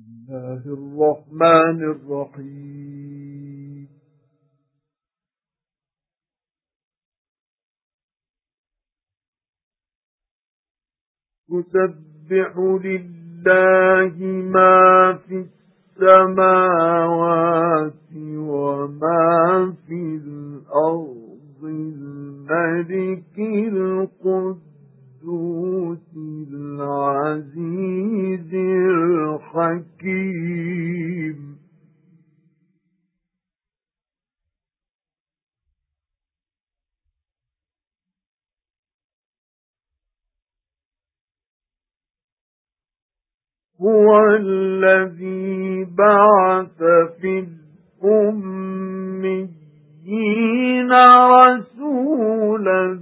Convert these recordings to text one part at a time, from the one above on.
الله الرحمن الرحيم. يسبح لله ما في السماوات وما في الأرض الملك القدوس هو الذي بعث في الأميين رسولا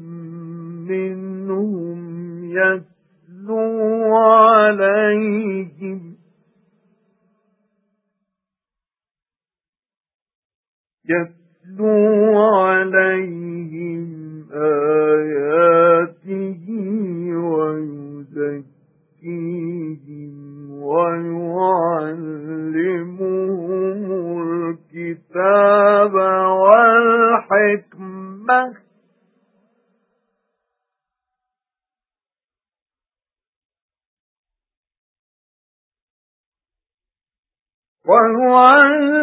منهم يتلو عليهم. يتلو عليهم آياته ويزكيهم. الكتاب والحكمة.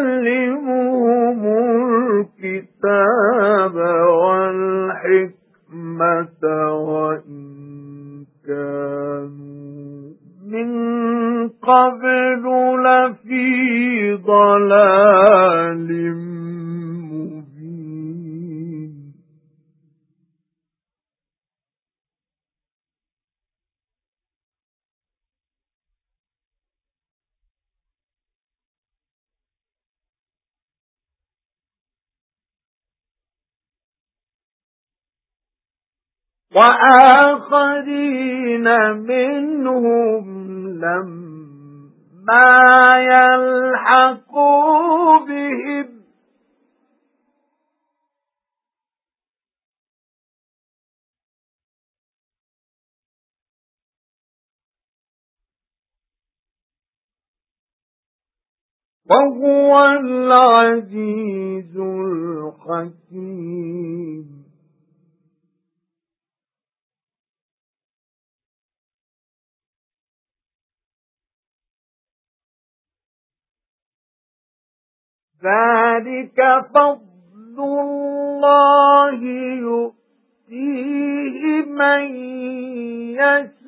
ويعلمهم الكتاب والحكمة وإن كانوا من قبل لفي ضلال وآخرين منهم لما يلحقوا بهم وهو العزيز الحكيم ذَلِكَ فَضْلُ اللَّهِ يُؤْتِيهِ مَن يَشَاءُ.